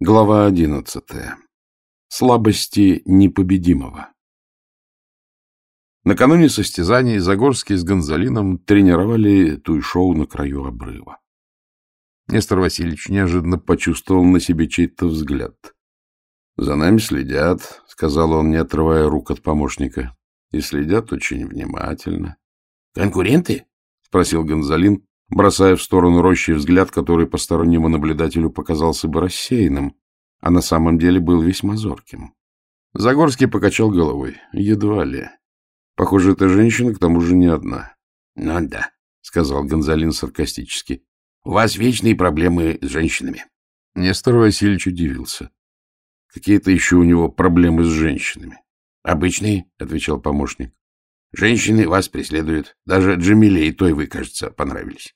Глава одиннадцатая. Слабости непобедимого. Накануне состязаний Загорский с Гонзалином тренировали туй-шоу на краю обрыва. Нестор Васильевич неожиданно почувствовал на себе чей-то взгляд. — За нами следят, — сказал он, не отрывая рук от помощника. — И следят очень внимательно. — Конкуренты? — спросил Гонзалин, бросая в сторону рощи взгляд, который постороннему наблюдателю показался бы рассеянным, а на самом деле был весьма зорким. Загорский покачал головой. Едва ли. Похоже, эта женщина к тому же не одна. — Ну да, — сказал Гонзалин саркастически. — У вас вечные проблемы с женщинами. Нестор Васильевич удивился. Какие-то еще у него проблемы с женщинами. — Обычные, — отвечал помощник. — Женщины вас преследуют. Даже Джамиле и той вы, кажется, понравились.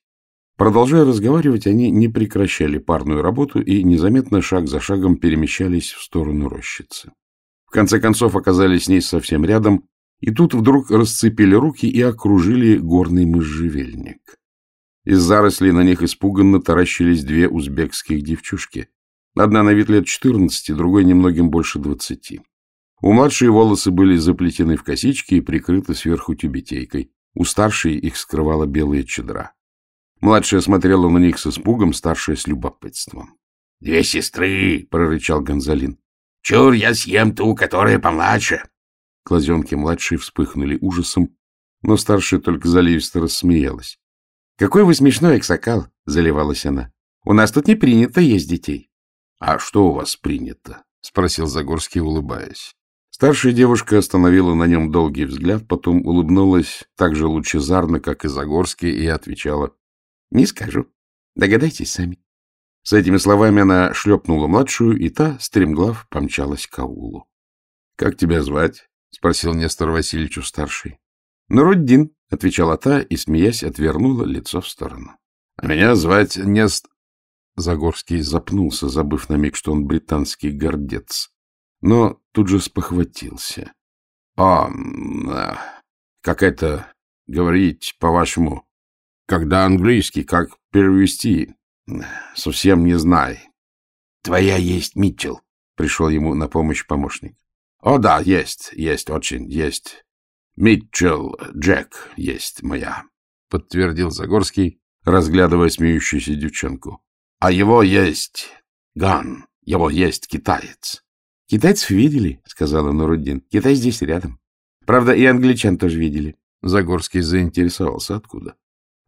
Продолжая разговаривать, они не прекращали парную работу и незаметно шаг за шагом перемещались в сторону рощицы. В конце концов оказались с ней совсем рядом, и тут вдруг расцепили руки и окружили горный можжевельник. Из зарослей на них испуганно таращились две узбекских девчушки. Одна на вид лет четырнадцати, другой немногим больше двадцати. У младшей волосы были заплетены в косички и прикрыты сверху тюбетейкой. У старшей их скрывала белая чедра. Младшая смотрела на них с испугом, старшая с любопытством. — Две сестры! — прорычал Гонзалин. — Чур, я съем ту, которая помладше. Глазенки младшей вспыхнули ужасом, но старшая только заливисто рассмеялась. — Какой вы смешной, Эксакал! — заливалась она. — У нас тут не принято есть детей. — А что у вас принято? — спросил Загорский, улыбаясь. Старшая девушка остановила на нем долгий взгляд, потом улыбнулась так же лучезарно, как и Загорский, и отвечала. Не скажу. Догадайтесь сами. С этими словами она шлепнула младшую, и та, стремглав, помчалась к аулу. — Как тебя звать? — спросил Нестор Васильевич у старшей. — Нуруддин, — отвечала та и, смеясь, отвернула лицо в сторону. — А меня звать Нест... Загорский запнулся, забыв на миг, что он британский гордец. Но тут же спохватился. — А, как это говорить, по-вашему, когда английский, как перевести, совсем не знаю. — Твоя есть, Митчелл, — пришел ему на помощь помощник. — О, да, есть, есть, очень, есть. Митчелл Джек есть моя, — подтвердил Загорский, разглядывая смеющуюся девчонку. — А его есть Ган, его есть китаец. — Китайцев видели, — сказала Нуруддин. — Китай здесь рядом. Правда, и англичан тоже видели. Загорский заинтересовался, откуда.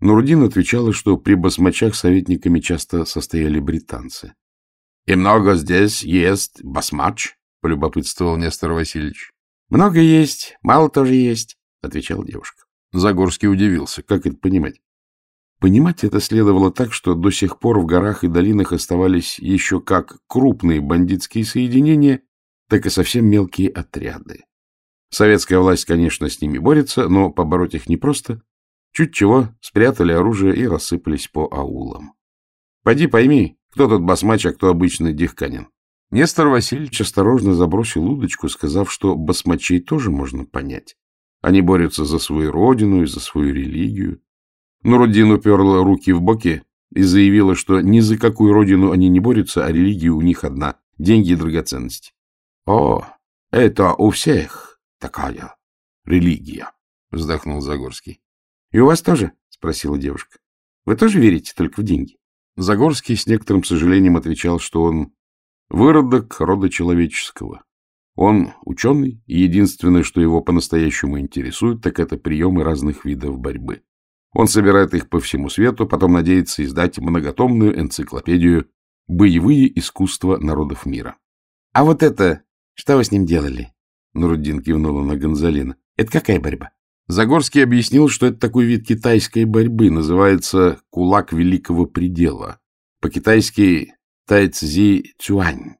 Нурдин отвечала, что при басмачах советниками часто состояли британцы. — И много здесь есть басмач? — полюбопытствовал Нестор Васильевич. — Много есть, мало тоже есть, — отвечала девушка. Загорский удивился. Как это понимать? Понимать это следовало так, что до сих пор в горах и долинах оставались еще как крупные бандитские соединения, так и совсем мелкие отряды. Советская власть, конечно, с ними борется, но побороть их непросто, Чуть чего, спрятали оружие и рассыпались по аулам. Пойди пойми, кто тут басмач, а кто обычный дихканин. Нестор Васильевич осторожно забросил удочку, сказав, что басмачей тоже можно понять. Они борются за свою родину и за свою религию. Нуруддин уперла руки в боки и заявила, что ни за какую родину они не борются, а религия у них одна — деньги и драгоценности. — О, это у всех такая религия, — вздохнул Загорский. — И у вас тоже? — спросила девушка. — Вы тоже верите только в деньги? Загорский с некоторым сожалением отвечал, что он выродок рода человеческого. Он ученый, и единственное, что его по-настоящему интересует, так это приемы разных видов борьбы. Он собирает их по всему свету, потом надеется издать многотомную энциклопедию «Боевые искусства народов мира». — А вот это, что вы с ним делали? Нуруддин кивнула на Гонзалина. — Это какая борьба? Загорский объяснил, что это такой вид китайской борьбы, называется «кулак великого предела». По-китайски «тайцзи цюань».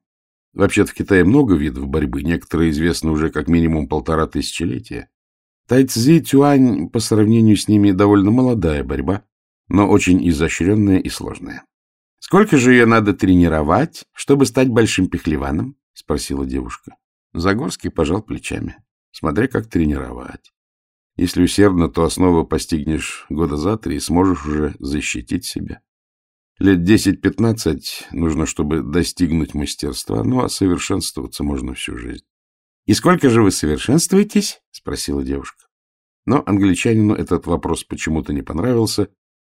Вообще-то в Китае много видов борьбы, некоторые известны уже как минимум полтора тысячелетия. Тайцзи цюань по сравнению с ними довольно молодая борьба, но очень изощренная и сложная. — Сколько же ее надо тренировать, чтобы стать большим пехлеваном? — спросила девушка. Загорский пожал плечами. Смотря как тренировать. Если усердно, то основы постигнешь года за три и сможешь уже защитить себя. Лет десять-пятнадцать нужно, чтобы достигнуть мастерства, ну, а совершенствоваться можно всю жизнь. — И сколько же вы совершенствуетесь? — спросила девушка. Но англичанину этот вопрос почему-то не понравился,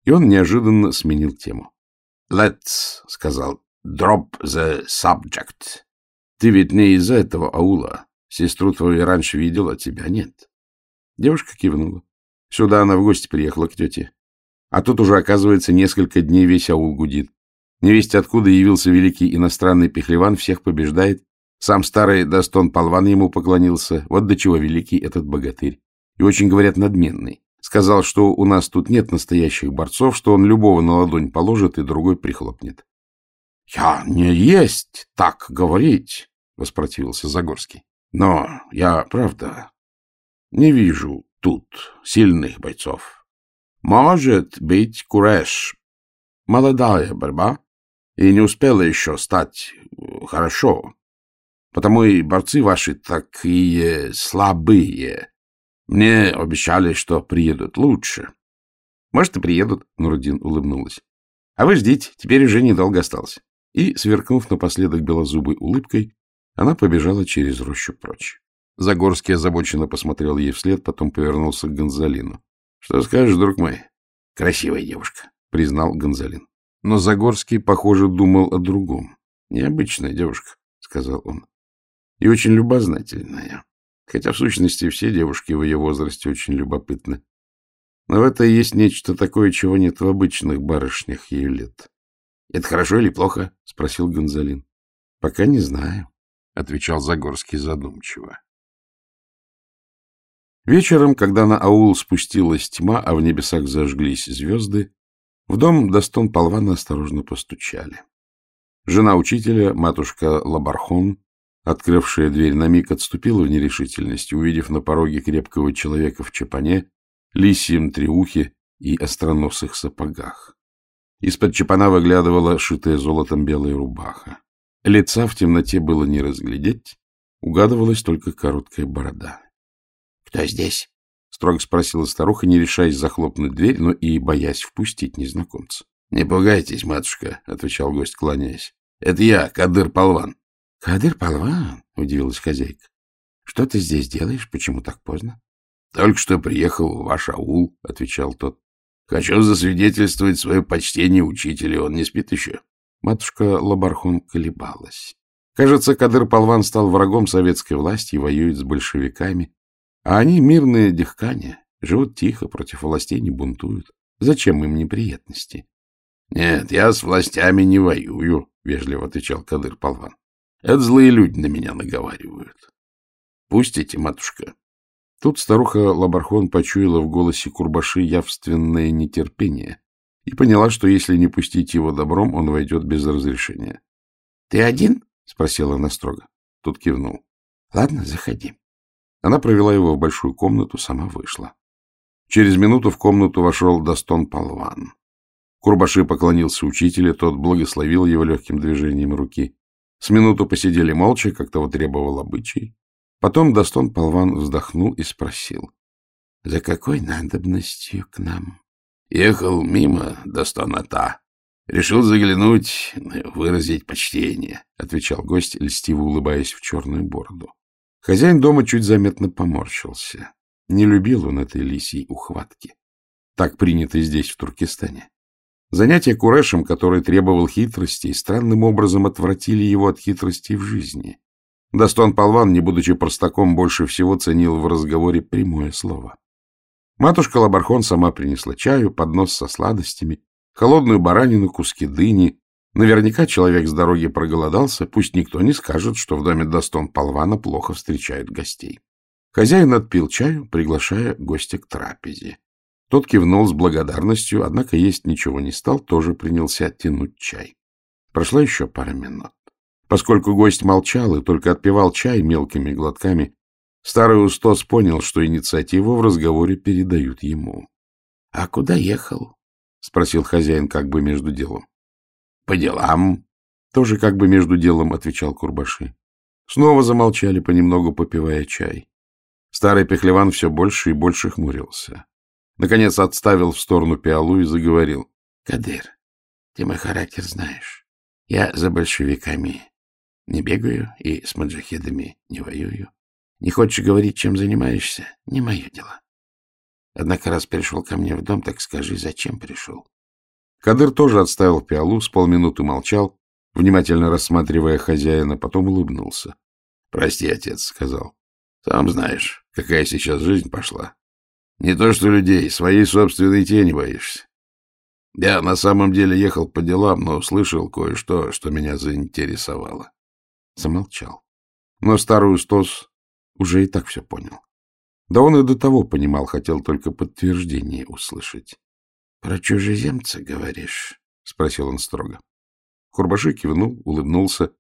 и он неожиданно сменил тему. — Let's, — сказал, — drop the subject. Ты ведь не из этого аула. Сестру твою раньше видел, а тебя нет. Девушка кивнула. Сюда она в гости приехала к тете. А тут уже, оказывается, несколько дней весь аул гудит. Невесть откуда явился великий иностранный пехлеван, всех побеждает. Сам старый Дастон Полван ему поклонился. Вот до чего великий этот богатырь. И очень, говорят, надменный. Сказал, что у нас тут нет настоящих борцов, что он любого на ладонь положит и другой прихлопнет. — Я не есть так говорить, — воспротивился Загорский. — Но я, правда, не вижу тут сильных бойцов. Может быть, Куреш. Молодая борьба и не успела еще стать э, хорошо. Потому и борцы ваши такие слабые. Мне обещали, что приедут лучше. Может, и приедут, Нурудин улыбнулась. А вы ждите, теперь уже недолго осталось. И, сверкнув напоследок белозубой улыбкой, она побежала через рощу прочь. Загорский озабоченно посмотрел ей вслед, потом повернулся к Гонзалину. — Что скажешь, друг мой? — Красивая девушка, — признал Гонзалин. Но Загорский, похоже, думал о другом. — Необычная девушка, — сказал он. — И очень любознательная. Хотя, в сущности, все девушки в ее возрасте очень любопытны. Но в это есть нечто такое, чего нет в обычных барышнях ее лет. — Это хорошо или плохо? — спросил Гонзалин. — Пока не знаю, — отвечал Загорский задумчиво. Вечером, когда на аул спустилась тьма, а в небесах зажглись звезды, в дом Достон Полвана осторожно постучали. Жена учителя, матушка Лабархон, открывшая дверь на миг, отступила в нерешительности, увидев на пороге крепкого человека в чапане, лисьем триухе и остроносых сапогах. Из-под чапана выглядывала шитая золотом белая рубаха. Лица в темноте было не разглядеть, угадывалась только короткая борода. — Кто здесь? — строго спросила старуха, не решаясь захлопнуть дверь, но и боясь впустить незнакомца. — Не пугайтесь, матушка, — отвечал гость, кланяясь. — Это я, Кадыр Полван. — Кадыр Полван? — удивилась хозяйка. — Что ты здесь делаешь? Почему так поздно? — Только что приехал в ваш аул, — отвечал тот. — Хочу засвидетельствовать свое почтение учителю. Он не спит еще? Матушка Лабархон колебалась. Кажется, Кадыр Полван стал врагом советской власти и воюет с большевиками. А они мирные дихкане, живут тихо, против властей не бунтуют. Зачем им неприятности? — Нет, я с властями не воюю, — вежливо отвечал Кадыр Полван. — Это злые люди на меня наговаривают. — Пустите, матушка. Тут старуха Лабархон почуяла в голосе Курбаши явственное нетерпение и поняла, что если не пустить его добром, он войдет без разрешения. — Ты один? — спросила она строго. Тут кивнул. — Ладно, заходи. Она провела его в большую комнату, сама вышла. Через минуту в комнату вошел Дастон Палван. Курбаши поклонился учителю, тот благословил его легким движением руки. С минуту посидели молча, как того требовал обычай. Потом Дастон Палван вздохнул и спросил. — За какой надобностью к нам? — Ехал мимо Достоната. Решил заглянуть, выразить почтение, — отвечал гость, льстиво улыбаясь в черную бороду. Хозяин дома чуть заметно поморщился. Не любил он этой лисьей ухватки. Так принято здесь, в Туркестане. Занятия курешем, который требовал хитрости, странным образом отвратили его от хитрости в жизни. Достон Полван, не будучи простаком, больше всего ценил в разговоре прямое слово. Матушка Лабархон сама принесла чаю, поднос со сладостями, холодную баранину, куски дыни, Наверняка человек с дороги проголодался, пусть никто не скажет, что в доме Достон Полвана плохо встречают гостей. Хозяин отпил чаю, приглашая гостя к трапезе. Тот кивнул с благодарностью, однако есть ничего не стал, тоже принялся тянуть чай. Прошла еще пара минут. Поскольку гость молчал и только отпивал чай мелкими глотками, старый Устос понял, что инициативу в разговоре передают ему. — А куда ехал? — спросил хозяин как бы между делом. По делам. Тоже как бы между делом отвечал Курбаши. Снова замолчали, понемногу попивая чай. Старый пехлеван все больше и больше хмурился. Наконец отставил в сторону пиалу и заговорил. — Кадыр, Ты мой характер знаешь. Я за большевиками не бегаю и с маджахедами не воюю. Не хочешь говорить, чем занимаешься? Не мое дело. Однако, раз пришел ко мне в дом, так скажи, зачем пришел? Кадыр тоже отставил пиалу, с полминуты молчал, внимательно рассматривая хозяина, потом улыбнулся. — Прости, отец, — сказал. — Сам знаешь, какая сейчас жизнь пошла. Не то что людей, своей собственной тени боишься. Я на самом деле ехал по делам, но услышал кое-что, что меня заинтересовало. Замолчал. Но старый Устос уже и так все понял. Да он и до того понимал, хотел только подтверждение услышать. — Про чужеземца говоришь? — спросил он строго. Курбаши кивнул, улыбнулся,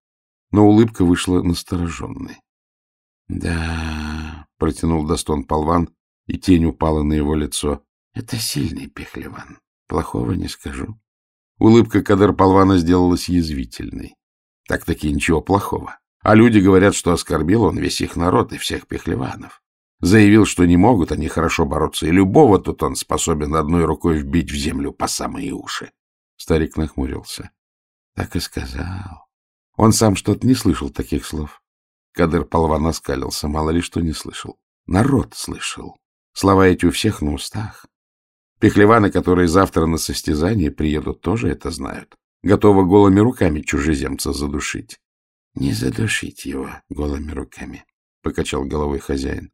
но улыбка вышла настороженной. — Да, — протянул Достон Полван, и тень упала на его лицо. — Это сильный пехлеван. Плохого не скажу. Улыбка Кадыр Полвана сделалась язвительной. Так-таки ничего плохого. А люди говорят, что оскорбил он весь их народ и всех пехлеванов. Заявил, что не могут они хорошо бороться, и любого тут он способен одной рукой вбить в землю по самые уши. Старик нахмурился. Так и сказал. Он сам что-то не слышал таких слов. Кадыр Полван оскалился, мало ли что не слышал. Народ слышал. Слова эти у всех на устах. Пехлеваны, которые завтра на состязание приедут, тоже это знают. Готовы голыми руками чужеземца задушить. — Не задушить его голыми руками, — покачал головой хозяин.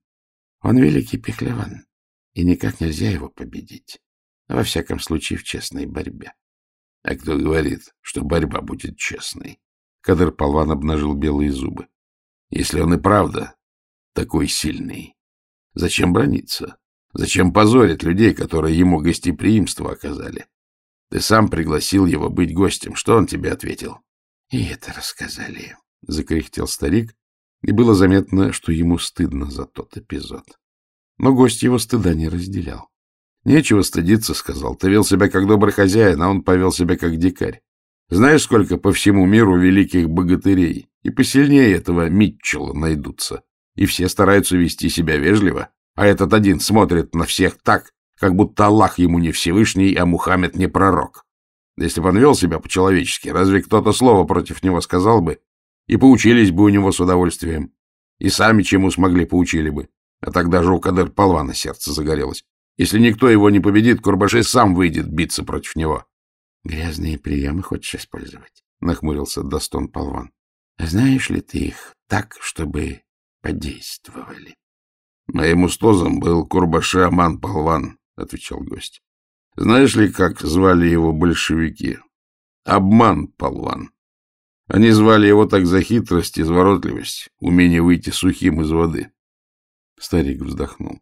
Он великий пехлеван, и никак нельзя его победить. Во всяком случае, в честной борьбе. А кто говорит, что борьба будет честной? Кадыр Полван обнажил белые зубы. Если он и правда такой сильный, зачем брониться? Зачем позорить людей, которые ему гостеприимство оказали? Ты сам пригласил его быть гостем. Что он тебе ответил? — И это рассказали, — закряхтел старик, и было заметно, что ему стыдно за тот эпизод. Но гость его стыда не разделял. «Нечего стыдиться», — сказал. «Ты вел себя как добрый хозяин, а он повел себя как дикарь. Знаешь, сколько по всему миру великих богатырей? И посильнее этого Митчелла найдутся. И все стараются вести себя вежливо, а этот один смотрит на всех так, как будто Аллах ему не Всевышний, а Мухаммед не пророк. Если бы он вел себя по-человечески, разве кто-то слово против него сказал бы? И поучились бы у него с удовольствием. И сами чему смогли, поучили бы. А тогда же у Кадыр Полвана сердце загорелось. Если никто его не победит, Курбашей сам выйдет биться против него. — Грязные приемы хочешь использовать? — нахмурился Достон Полван. — Знаешь ли ты их так, чтобы подействовали? — Моим устозом был Курбаши Аман Полван, — отвечал гость. — Знаешь ли, как звали его большевики? Обман Полван. Они звали его так за хитрость, изворотливость, умение выйти сухим из воды. Старик вздохнул.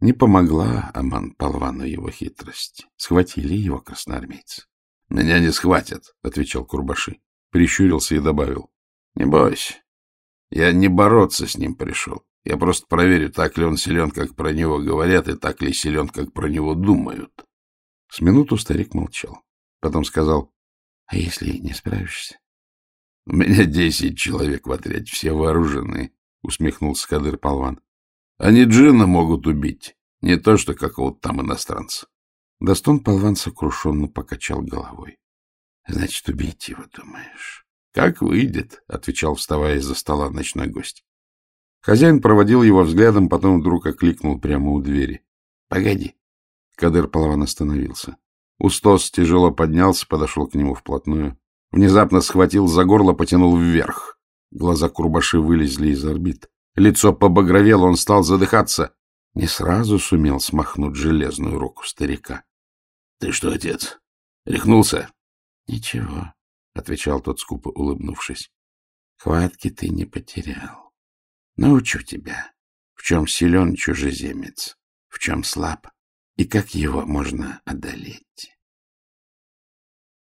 Не помогла Аман Полвану его хитрость. Схватили его красноармейцы. — Меня не схватят, — отвечал Курбаши. Прищурился и добавил. — Не бойся. Я не бороться с ним пришел. Я просто проверю, так ли он силен, как про него говорят, и так ли силен, как про него думают. С минуту старик молчал. Потом сказал, — А если не справишься? — У меня десять человек в отряде, все вооруженные, — усмехнулся Кадыр Полван. Они джина могут убить, не то что какого-то там иностранца. Достон Полван сокрушенно покачал головой. — Значит, убить его, думаешь? — Как выйдет, — отвечал, вставая из-за стола ночной гость. Хозяин проводил его взглядом, потом вдруг окликнул прямо у двери. — Погоди. Кадыр Полван остановился. Устос тяжело поднялся, подошел к нему вплотную. Внезапно схватил за горло, потянул вверх. Глаза Курбаши вылезли из орбит. Лицо побагровело, он стал задыхаться. Не сразу сумел смахнуть железную руку старика. — Ты что, отец, рехнулся? — Ничего, — отвечал тот, скупо улыбнувшись. — Хватки ты не потерял. Научу тебя, в чем силен чужеземец, в чем слаб и как его можно одолеть.